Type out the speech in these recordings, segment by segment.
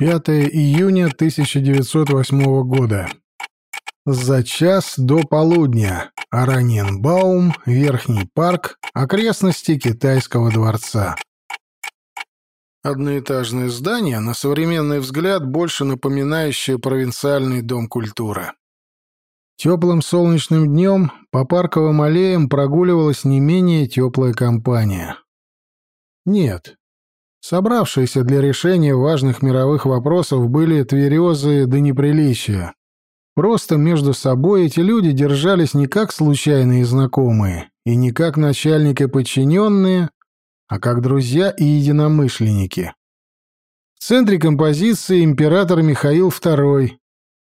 5 июня 1908 года. За час до полудня. Араньенбаум, Верхний парк, окрестности Китайского дворца. Одноэтажное здание, на современный взгляд, больше напоминающее провинциальный дом культуры. Теплым солнечным днем по парковым аллеям прогуливалась не менее теплая компания. Нет, Собравшиеся для решения важных мировых вопросов были тверезые до неприличия. Просто между собой эти люди держались не как случайные знакомые и не как начальник и подчиненные, а как друзья и единомышленники. В центре композиции император Михаил II,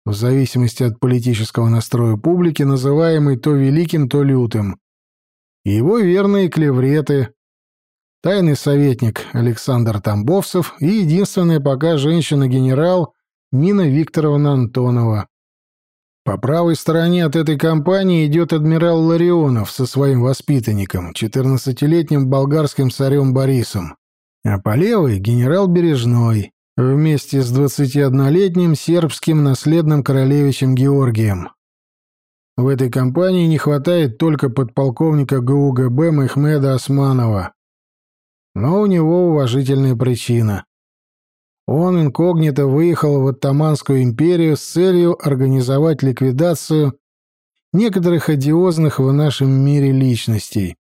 в зависимости от политического настроя публики, называемый то великим, то лютым, его верные клевреты, тайный советник Александр Тамбовцев и единственная пока женщина-генерал Нина Викторовна Антонова. По правой стороне от этой компании идет адмирал Ларионов со своим воспитанником, 14-летним болгарским царем Борисом, а по левой — генерал Бережной, вместе с 21-летним сербским наследным королевичем Георгием. В этой компании не хватает только подполковника ГУГБ Мехмеда Османова, но у него уважительная причина. Он инкогнито выехал в Оттоманскую империю с целью организовать ликвидацию некоторых одиозных в нашем мире личностей.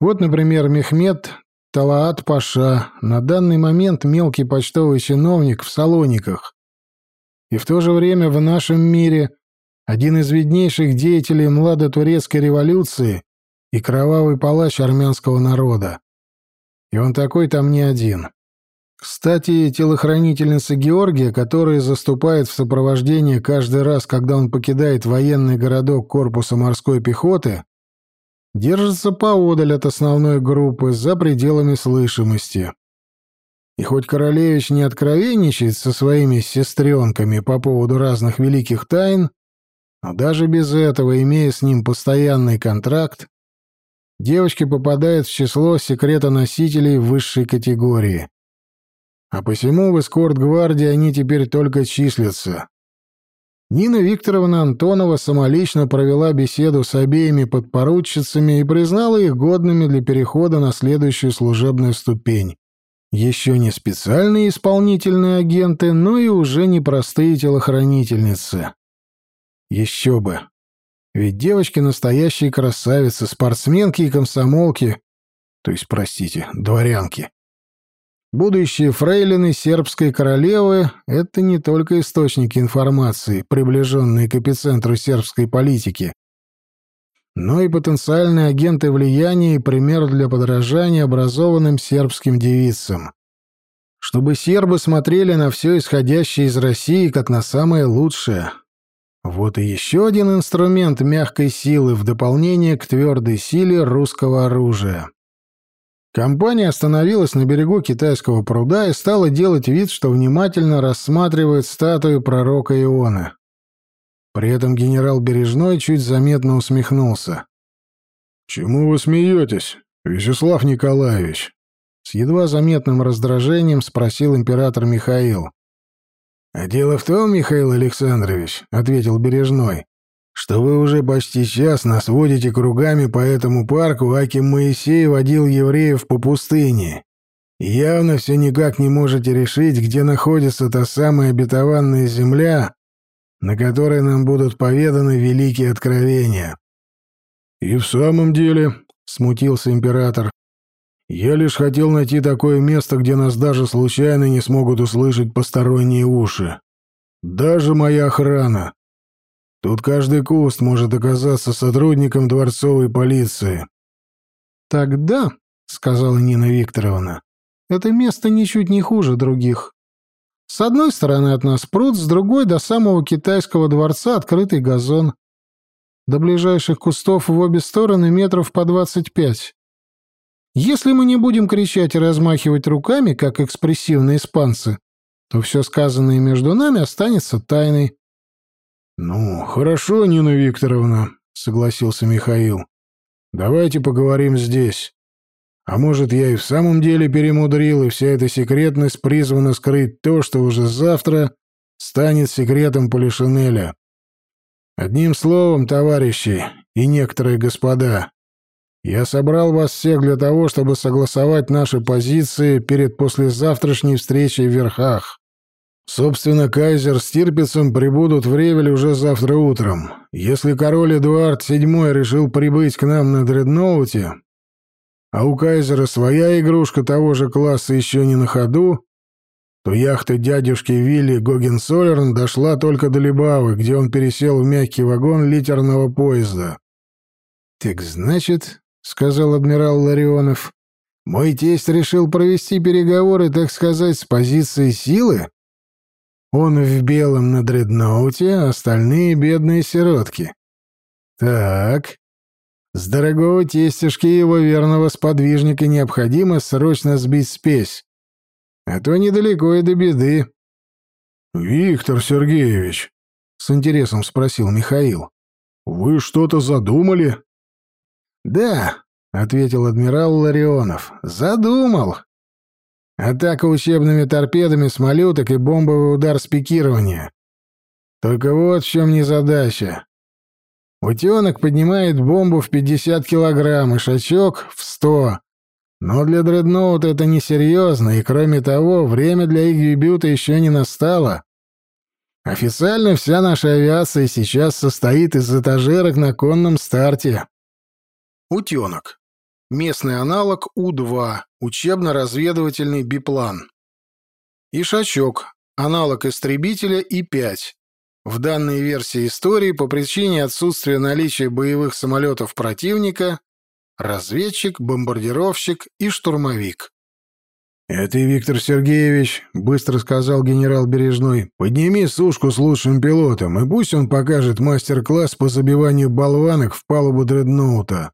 Вот, например, Мехмед Талаат Паша, на данный момент мелкий почтовый чиновник в Салониках. И в то же время в нашем мире один из виднейших деятелей младотурецкой революции и кровавый палач армянского народа. И он такой там не один. Кстати, телохранительница Георгия, которая заступает в сопровождении каждый раз, когда он покидает военный городок корпуса морской пехоты, держится поодаль от основной группы, за пределами слышимости. И хоть Королевич не откровенничает со своими сестренками по поводу разных великих тайн, но даже без этого, имея с ним постоянный контракт, девочки попадают в число секретоносителей высшей категории. А посему в эскорт-гвардии они теперь только числятся. Нина Викторовна Антонова самолично провела беседу с обеими подпоручицами и признала их годными для перехода на следующую служебную ступень. Еще не специальные исполнительные агенты, но и уже не простые телохранительницы. Еще бы. Ведь девочки настоящие красавицы, спортсменки и комсомолки, то есть, простите, дворянки. Будущие фрейлины сербской королевы — это не только источники информации, приближенные к эпицентру сербской политики, но и потенциальные агенты влияния и пример для подражания образованным сербским девицам. Чтобы сербы смотрели на все исходящее из России как на самое лучшее — вот и еще один инструмент мягкой силы в дополнение к твердой силе русского оружия. Компания остановилась на берегу китайского пруда и стала делать вид, что внимательно рассматривает статую пророка Ионы. При этом генерал Бережной чуть заметно усмехнулся. «Чему вы смеетесь, Вячеслав Николаевич?» С едва заметным раздражением спросил император Михаил. «А дело в том, Михаил Александрович», — ответил Бережной, «что вы уже почти час нас водите кругами по этому парку, аким Моисей водил евреев по пустыне. Явно все никак не можете решить, где находится та самая обетованная земля, на которой нам будут поведаны великие откровения». «И в самом деле», — смутился император, я лишь хотел найти такое место, где нас даже случайно не смогут услышать посторонние уши. Даже моя охрана. Тут каждый куст может оказаться сотрудником дворцовой полиции. Тогда, сказала Нина Викторовна, это место ничуть не хуже других. С одной стороны от нас пруд, с другой до самого китайского дворца открытый газон. До ближайших кустов в обе стороны метров по двадцать пять. Если мы не будем кричать и размахивать руками, как экспрессивные испанцы, то все сказанное между нами останется тайной. — Ну, хорошо, Нина Викторовна, — согласился Михаил. — Давайте поговорим здесь. А может, я и в самом деле перемудрил, и вся эта секретность призвана скрыть то, что уже завтра станет секретом Полишинеля. Одним словом, товарищи и некоторые господа, я собрал вас всех для того, чтобы согласовать наши позиции перед послезавтрашней встречей в Верхах. Собственно, кайзер с Тирпицем прибудут в Ревель уже завтра утром. Если король Эдуард VII решил прибыть к нам на дредноуте, а у кайзера своя игрушка того же класса еще не на ходу, то яхта дядюшки Вилли Гогенсолерн дошла только до Либавы, где он пересел в мягкий вагон литерного поезда. «Так значит, — сказал адмирал Ларионов. «Мой тесть решил провести переговоры, так сказать, с позиции силы? Он в белом на дредноуте, а остальные бедные сиротки. Так, с дорогого тестишки его верного сподвижника необходимо срочно сбить спесь, а то недалеко и до беды». «Виктор Сергеевич», — с интересом спросил Михаил, — «вы что-то задумали?» «Да», — ответил адмирал Ларионов, — «задумал. Атака учебными торпедами с и бомбовый удар с пикирования. Только вот в чем незадача. Утенок поднимает бомбу в 50 килограмм и шачок в 100. Но для дредноута это несерьезно, и кроме того, время для их дебюта еще не настало. Официально вся наша авиация сейчас состоит из этажерок на конном старте. Утенок. Местный аналог У-2, учебно-разведывательный биплан. Ишачок. Аналог истребителя И-5. В данной версии истории по причине отсутствия наличия боевых самолетов противника разведчик, бомбардировщик и штурмовик. «Это Виктор Сергеевич», — быстро сказал генерал Бережной. «Подними сушку с лучшим пилотом, и пусть он покажет мастер-класс по забиванию болванок в палубу дредноута».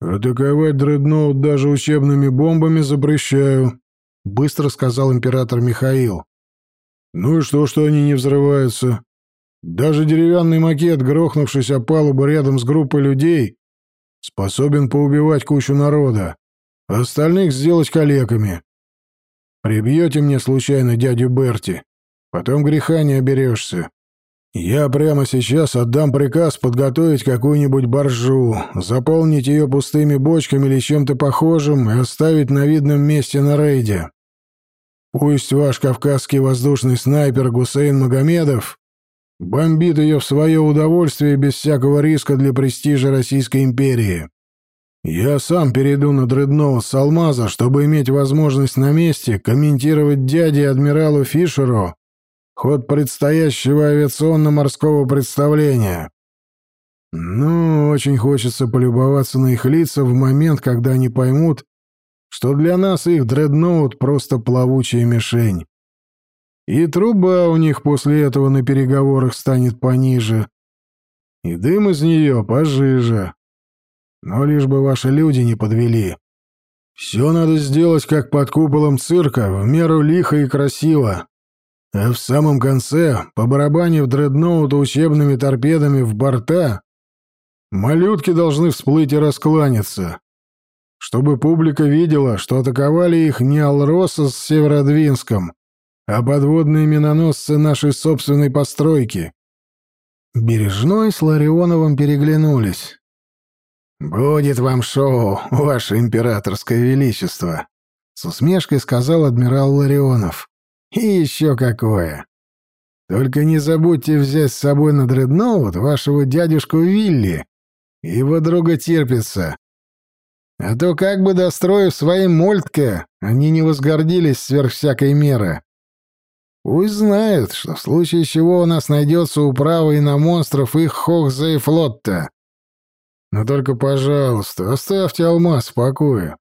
«Атаковать дредноут даже учебными бомбами запрещаю», — быстро сказал император Михаил. «Ну и что, что они не взрываются? Даже деревянный макет, грохнувшись о палубу рядом с группой людей, способен поубивать кучу народа, а остальных сделать калеками. Прибьете мне случайно дядю Берти, потом греха не оберешься. Я прямо сейчас отдам приказ подготовить какую-нибудь боржу, заполнить ее пустыми бочками или чем-то похожим и оставить на видном месте на рейде. Пусть ваш кавказский воздушный снайпер Гусейн Магомедов бомбит ее в свое удовольствие без всякого риска для престижа Российской империи. Я сам перейду на дредноут с Алмаза, чтобы иметь возможность на месте комментировать дяде адмиралу Фишеру ход предстоящего авиационно-морского представления. Ну, очень хочется полюбоваться на их лица в момент, когда они поймут, что для нас их дредноут просто плавучая мишень. И труба у них после этого на переговорах станет пониже, и дым из нее пожиже. Но лишь бы ваши люди не подвели. Все надо сделать, как под куполом цирка, в меру лихо и красиво. А в самом конце, по барабане в дредноута учебными торпедами в борта, малютки должны всплыть и раскланяться, чтобы публика видела, что атаковали их не Алроса с Северодвинском, а подводные миноносцы нашей собственной постройки. Бережной с Ларионовым переглянулись. «Будет вам шоу, ваше императорское величество», — с усмешкой сказал адмирал Ларионов. И еще какое. Только не забудьте взять с собой на дредноут вашего дядюшку Вилли его друга Терпица. А то как бы достроив свои мольтка, они не возгордились сверх всякой меры. Пусть знают, что в случае чего у нас найдется управа и на монстров их Хохза и Флотта. Но только, пожалуйста, оставьте алмаз в покое.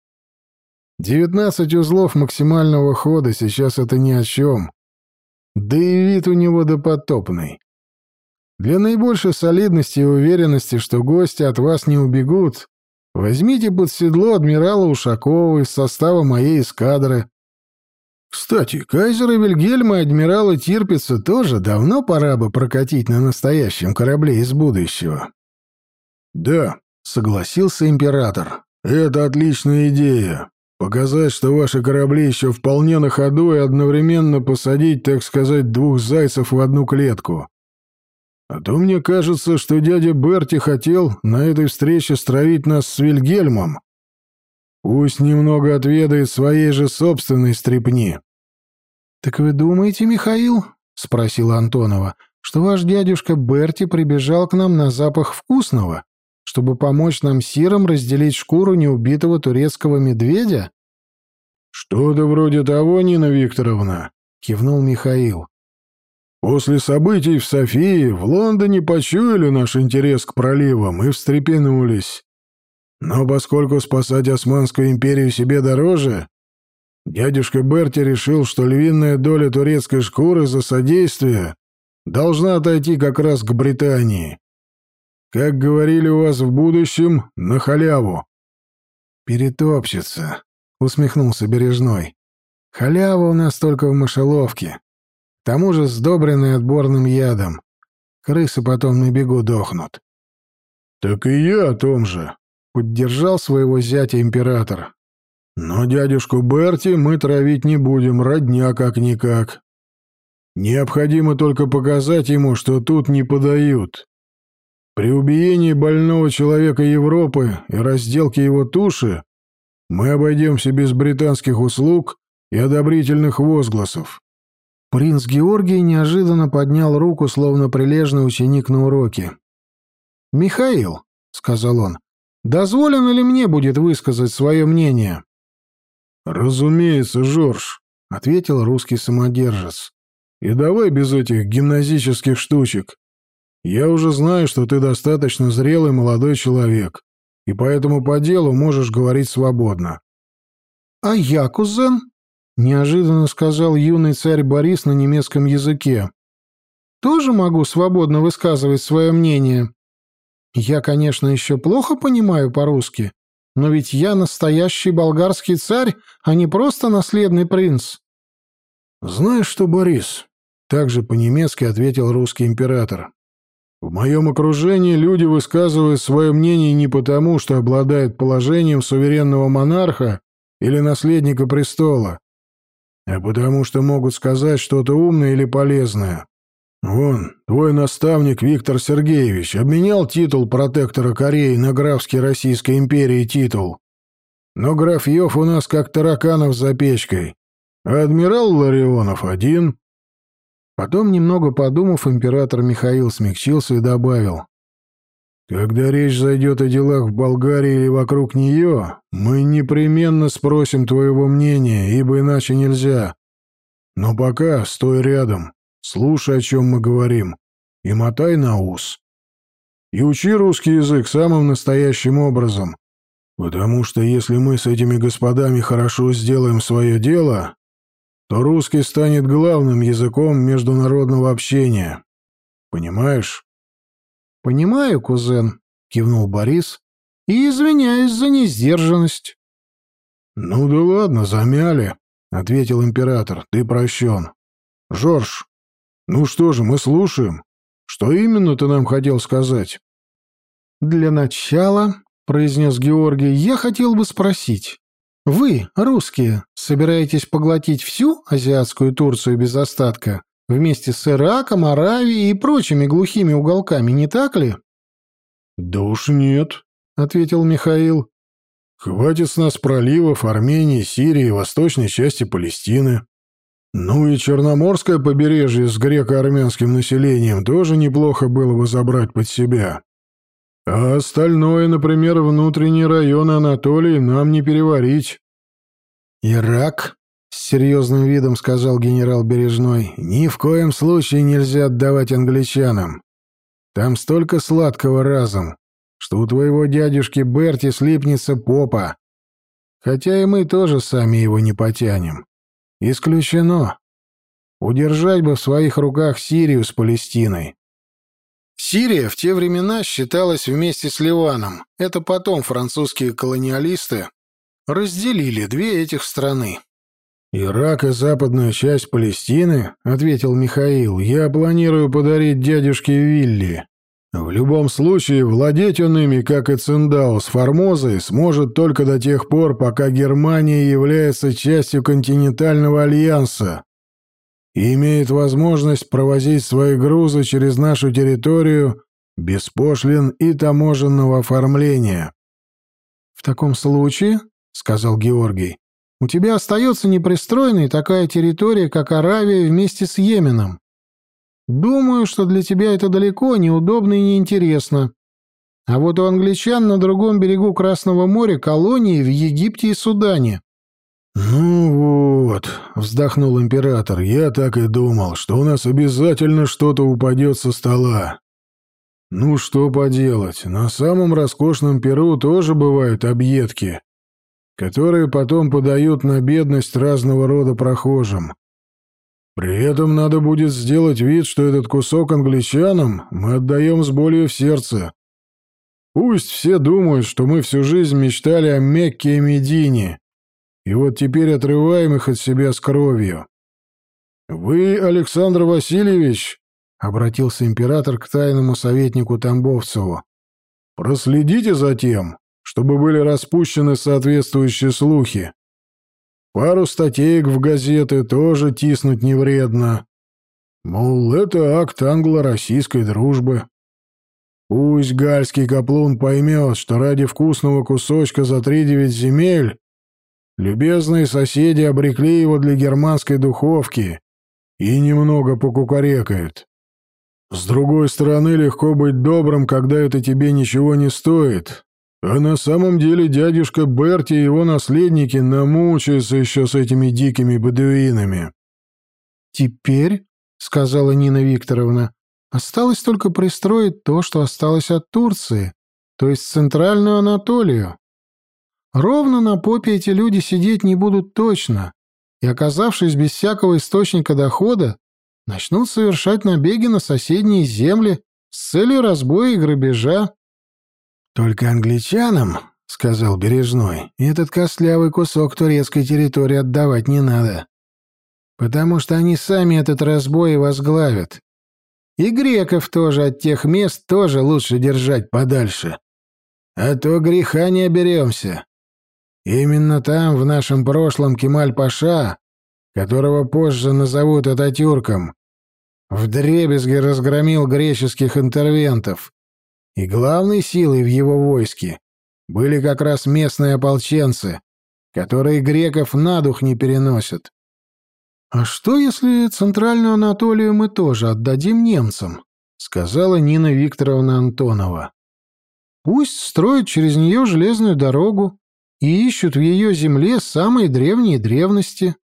Девятнадцать узлов максимального хода, сейчас это ни о чем. Да и вид у него допотопный. Для наибольшей солидности и уверенности, что гости от вас не убегут, возьмите под седло адмирала Ушакова из состава моей эскадры. Кстати, кайзера Вильгельма и адмирала Тирпица тоже давно пора бы прокатить на настоящем корабле из будущего. Да, согласился император. Это отличная идея. Показать, что ваши корабли еще вполне на ходу и одновременно посадить, так сказать, двух зайцев в одну клетку. А то мне кажется, что дядя Берти хотел на этой встрече стравить нас с Вильгельмом. Пусть немного отведает своей же собственной стрепни. «Так вы думаете, Михаил?» — спросила Антонова, что ваш дядюшка Берти прибежал к нам на запах вкусного, чтобы помочь нам сиром разделить шкуру неубитого турецкого медведя? Что-то вроде того, Нина Викторовна, кивнул Михаил. После событий в Софии в Лондоне почуяли наш интерес к проливам и встрепенулись. Но поскольку спасать Османскую империю себе дороже, дядюшка Берти решил, что львиная доля турецкой шкуры за содействие должна отойти как раз к Британии. Как говорили у вас в будущем, на халяву. Перетопчется, усмехнулся Бережной. Халява у нас только в мышеловке. К тому же сдобренный отборным ядом. Крысы потом на бегу дохнут. Так и я о том же, поддержал своего зятя император. Но дядюшку Берти мы травить не будем, родня как-никак. Необходимо только показать ему, что тут не подают. При убиении больного человека Европы и разделке его туши мы обойдемся без британских услуг и одобрительных возгласов. Принц Георгий неожиданно поднял руку, словно прилежный ученик на уроке. «Михаил», — сказал он, — «дозволено ли мне будет высказать свое мнение?» «Разумеется, Жорж», — ответил русский самодержец. И давай без этих гимназических штучек. Я уже знаю, что ты достаточно зрелый молодой человек, и поэтому по делу можешь говорить свободно. — А я, кузен? — неожиданно сказал юный царь Борис на немецком языке. — Тоже могу свободно высказывать свое мнение. Я, конечно, еще плохо понимаю по-русски, но ведь я настоящий болгарский царь, а не просто наследный принц. — Знаешь что, Борис, также по-немецки ответил русский император. В моем окружении люди высказывают свое мнение не потому, что обладают положением суверенного монарха или наследника престола, а потому что могут сказать что-то умное или полезное. Вон, твой наставник Виктор Сергеевич обменял титул протектора Кореи на графский Российской империи титул. Но графьев у нас как тараканов за печкой, а адмирал Ларионов один. Потом, немного подумав, император Михаил смягчился и добавил. «Когда речь зайдет о делах в Болгарии или вокруг нее, мы непременно спросим твоего мнения, ибо иначе нельзя. Но пока стой рядом, слушай, о чем мы говорим, и мотай на ус. И учи русский язык самым настоящим образом, потому что если мы с этими господами хорошо сделаем свое дело, то русский станет главным языком международного общения. Понимаешь? Понимаю, кузен, кивнул Борис, и извиняюсь за несдержанность. Ну да ладно, замяли, ответил император. Ты прощен. Жорж, ну что же, мы слушаем. Что именно ты нам хотел сказать? Для начала, произнес Георгий, я хотел бы спросить, вы, русские, собираетесь поглотить всю азиатскую Турцию без остатка, вместе с Ираком, Аравией и прочими глухими уголками, не так ли? Да уж нет, ответил Михаил. Хватит с нас проливов Армении, Сирии, восточной части Палестины. Ну и Черноморское побережье с греко-армянским населением тоже неплохо было бы забрать под себя. А остальное, например, внутренние районы Анатолии нам не переварить. «Ирак?» — с серьезным видом сказал генерал Бережной. «Ни в коем случае нельзя отдавать англичанам. Там столько сладкого разом, что у твоего дядюшки Берти слипнется попа. Хотя и мы тоже сами его не потянем. Исключено. Удержать бы в своих руках Сирию с Палестиной. Сирия в те времена считалась вместе с Ливаном. Это потом французские колониалисты разделили две этих страны. «Ирак и западную часть Палестины», — ответил Михаил, — «я планирую подарить дядюшке Вилли. В любом случае, владеть он ими, как и Циндао с Формозой, сможет только до тех пор, пока Германия является частью континентального альянса и имеет возможность провозить свои грузы через нашу территорию без пошлин и таможенного оформления. «В таком случае, — сказал Георгий, — у тебя остается непристроенной такая территория, как Аравия вместе с Йеменом. Думаю, что для тебя это далеко, неудобно и неинтересно. А вот у англичан на другом берегу Красного моря колонии в Египте и Судане. «Ну вот», — вздохнул император, — «я так и думал, что у нас обязательно что-то упадет со стола. Ну что поделать, на самом роскошном Перу тоже бывают объедки, которые потом подают на бедность разного рода прохожим. При этом надо будет сделать вид, что этот кусок англичанам мы отдаем с болью в сердце. Пусть все думают, что мы всю жизнь мечтали о Мекке и Медине, и вот теперь отрываем их от себя с кровью. Вы, Александр Васильевич, — обратился император к тайному советнику Тамбовцеву, — проследите за тем, чтобы были распущены соответствующие слухи. Пару статеек в газеты тоже тиснуть не вредно. Мол, это акт англо-российской дружбы. Пусть гальский каплун поймет, что ради вкусного кусочка за три девять земель любезные соседи обрекли его для германской духовки и немного покукарекают. С другой стороны, легко быть добрым, когда это тебе ничего не стоит, а на самом деле дядюшка Берти и его наследники намучаются еще с этими дикими бедуинами. «Теперь, — сказала Нина Викторовна, — осталось только пристроить то, что осталось от Турции, то есть Центральную Анатолию. Ровно на попе эти люди сидеть не будут точно, и, оказавшись без всякого источника дохода, начнут совершать набеги на соседние земли с целью разбоя и грабежа. «Только англичанам, — сказал Бережной, — этот костлявый кусок турецкой территории отдавать не надо, потому что они сами этот разбой возглавят. И греков тоже от тех мест тоже лучше держать подальше. А то греха не оберемся. Именно там, в нашем прошлом, Кемаль-Паша, которого позже назовут Ататюрком, вдребезги разгромил греческих интервентов, и главной силой в его войске были как раз местные ополченцы, которые греков на дух не переносят. «А что, если Центральную Анатолию мы тоже отдадим немцам?» — сказала Нина Викторовна Антонова. «Пусть строят через нее железную дорогу и ищут в ее земле самые древние древности.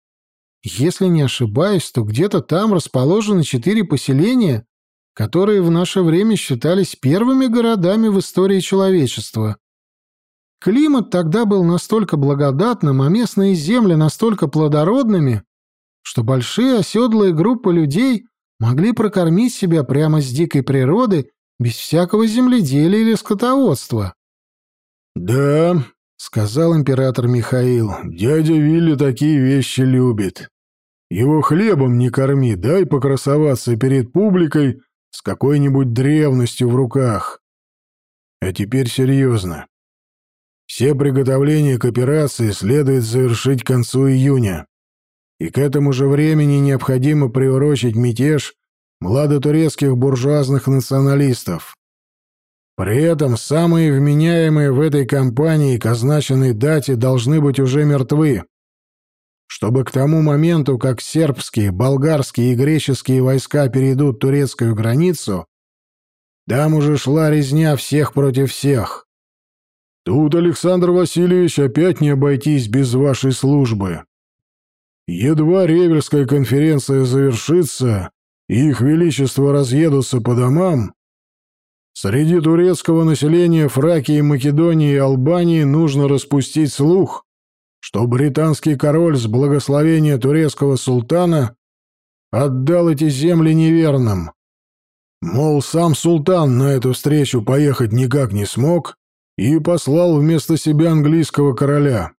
Если не ошибаюсь, то где-то там расположены четыре поселения, которые в наше время считались первыми городами в истории человечества. Климат тогда был настолько благодатным, а местные земли настолько плодородными, что большие оседлые группы людей могли прокормить себя прямо с дикой природы без всякого земледелия или скотоводства. «Да», — сказал император Михаил, — «дядя Вилли такие вещи любит. Его хлебом не корми, дай покрасоваться перед публикой с какой-нибудь древностью в руках. А теперь серьезно. Все приготовления к операции следует завершить к концу июня. И к этому же времени необходимо приурочить мятеж младотурецких буржуазных националистов. При этом самые вменяемые в этой кампании к означенной дате должны быть уже мертвы чтобы к тому моменту, как сербские, болгарские и греческие войска перейдут турецкую границу, там уже шла резня всех против всех. Тут, Александр Васильевич, опять не обойтись без вашей службы. Едва Ревельская конференция завершится, и их величество разъедутся по домам, среди турецкого населения Фракии, Македонии и Албании нужно распустить слух, что британский король с благословения турецкого султана отдал эти земли неверным. Мол, сам султан на эту встречу поехать никак не смог и послал вместо себя английского короля.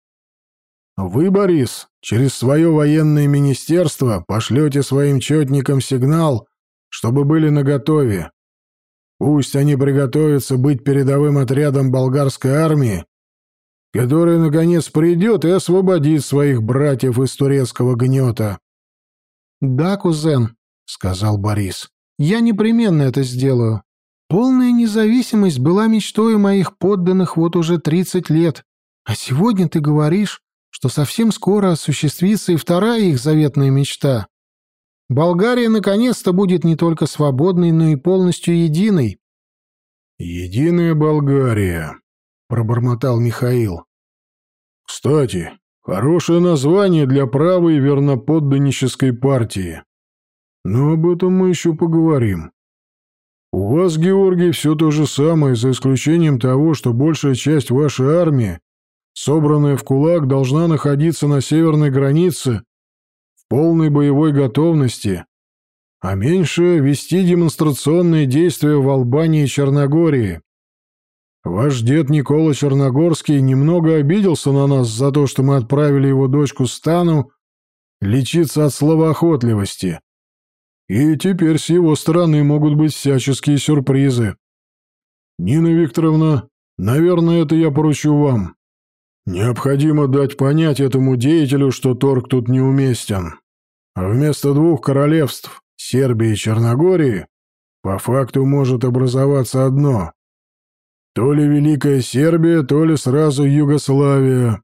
Вы, Борис, через свое военное министерство пошлете своим четникам сигнал, чтобы были наготове. Пусть они приготовятся быть передовым отрядом болгарской армии, которая, наконец, придет и освободит своих братьев из турецкого гнета. «Да, кузен», — сказал Борис, — «я непременно это сделаю. Полная независимость была мечтой моих подданных вот уже тридцать лет, а сегодня ты говоришь, что совсем скоро осуществится и вторая их заветная мечта. Болгария наконец-то будет не только свободной, но и полностью единой. «Единая Болгария», — пробормотал Михаил. «Кстати, хорошее название для правой верноподданнической партии. Но об этом мы еще поговорим. У вас, Георгий, все то же самое, за исключением того, что большая часть вашей армии, собранная в кулак, должна находиться на северной границе полной боевой готовности, а меньше вести демонстрационные действия в Албании и Черногории. Ваш дед Никола Черногорский немного обиделся на нас за то, что мы отправили его дочку Стану лечиться от словоохотливости. И теперь с его стороны могут быть всяческие сюрпризы. Нина Викторовна, наверное, это я поручу вам. Необходимо дать понять этому деятелю, что торг тут неуместен. А вместо двух королевств, Сербии и Черногории, по факту может образоваться одно. То ли Великая Сербия, то ли сразу Югославия.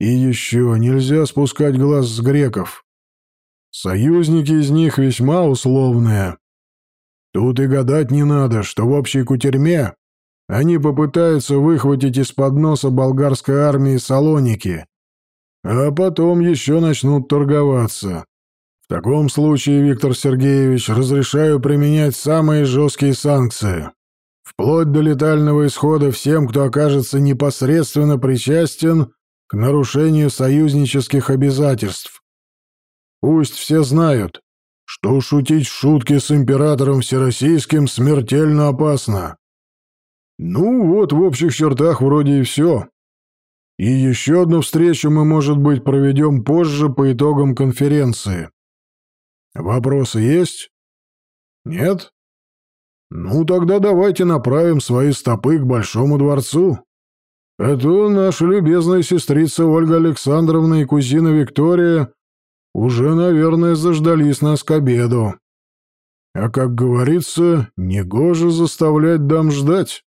И еще нельзя спускать глаз с греков. Союзники из них весьма условные. Тут и гадать не надо, что в общей кутерьме они попытаются выхватить из-под носа болгарской армии Салоники, а потом еще начнут торговаться. В таком случае, Виктор Сергеевич, разрешаю применять самые жесткие санкции, вплоть до летального исхода всем, кто окажется непосредственно причастен к нарушению союзнических обязательств. Пусть все знают, что шутить шутки с императором Всероссийским смертельно опасно. Ну вот, в общих чертах вроде и все. И еще одну встречу мы, может быть, проведем позже по итогам конференции. Вопросы есть? Нет? Ну, тогда давайте направим свои стопы к Большому дворцу. Это наша любезная сестрица Ольга Александровна и кузина Виктория уже, наверное, заждались нас к обеду. А как говорится, негоже заставлять дам ждать.